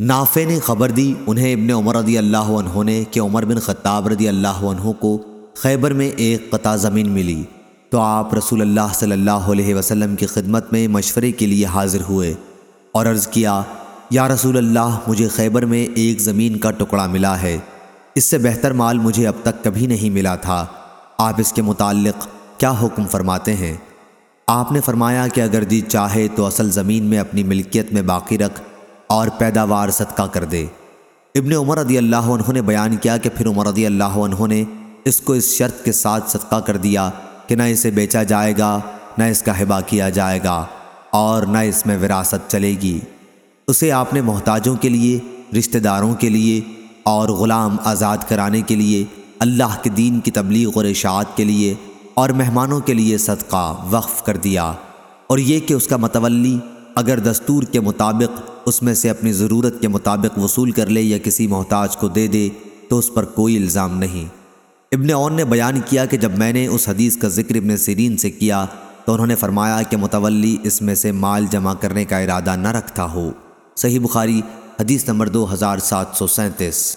نافع نے خبر دی انہیں ابن عمر رضی اللہ عنہ نے کہ عمر بن خطاب رضی اللہ عنہ کو خیبر میں ایک قطع زمین ملی تو آپ رسول اللہ صلی اللہ علیہ وسلم کی خدمت میں مشورے کے لیے حاضر ہوئے اور عرض کیا، یا رسول اللہ، مجھے خیبر میں ایک زمین کا ٹکڑا ملا ہے۔ اس سے بہتر مال مجھے اب تک کبھی نہیں ملا تھا۔ آپ اس کے متعلق کیا حکم فرماتے ہیں؟ آپ نے فرمایا کہ اگر جی چاہے تو اصل زمین میں اپنی ملکیت میں باقی رکھ اور پیداوار صدقہ کر دے۔ ابن عمر رضی اللہ عنہ نے بیان کیا کہ پھر عمر رضی اللہ عنہ نے اس کو اس شرط کے ساتھ صدقہ کر دیا کہ نہ اسے بیچا جائے گا، نہ اس کا حبا کیا جائے گا اور نہ اس میں وراثت چلے گی۔ اسے آپ نے محتاجوں کے لیے، رشتہ داروں کے لیے اور غلام آزاد کرانے کے لیے، اللہ کے دین کی تبلیغ اور اشاعت کے لیے اور مہمانوں کے لیے صدقہ وقف کر دیا۔ اور یہ کہ اس کا متولی اگر دستور کے مطابق اس میں سے اپنی ضرورت کے مطابق وصول کر لے یا کسی محتاج کو دے دے، تو اس پر کوئی الزام نہیں۔ ابن اون نے بیان کیا کہ جب میں نے اس حدیث کا ذکر ابن سیرین سے کیا، تو انہوں نے فرمایا کہ متولی اس میں سے مال جمع کرنے کا ارادہ نہ رکھتا ہو۔ صحیح بخاری، حدیث نمبر دو ہزار سات سو سینتیس۔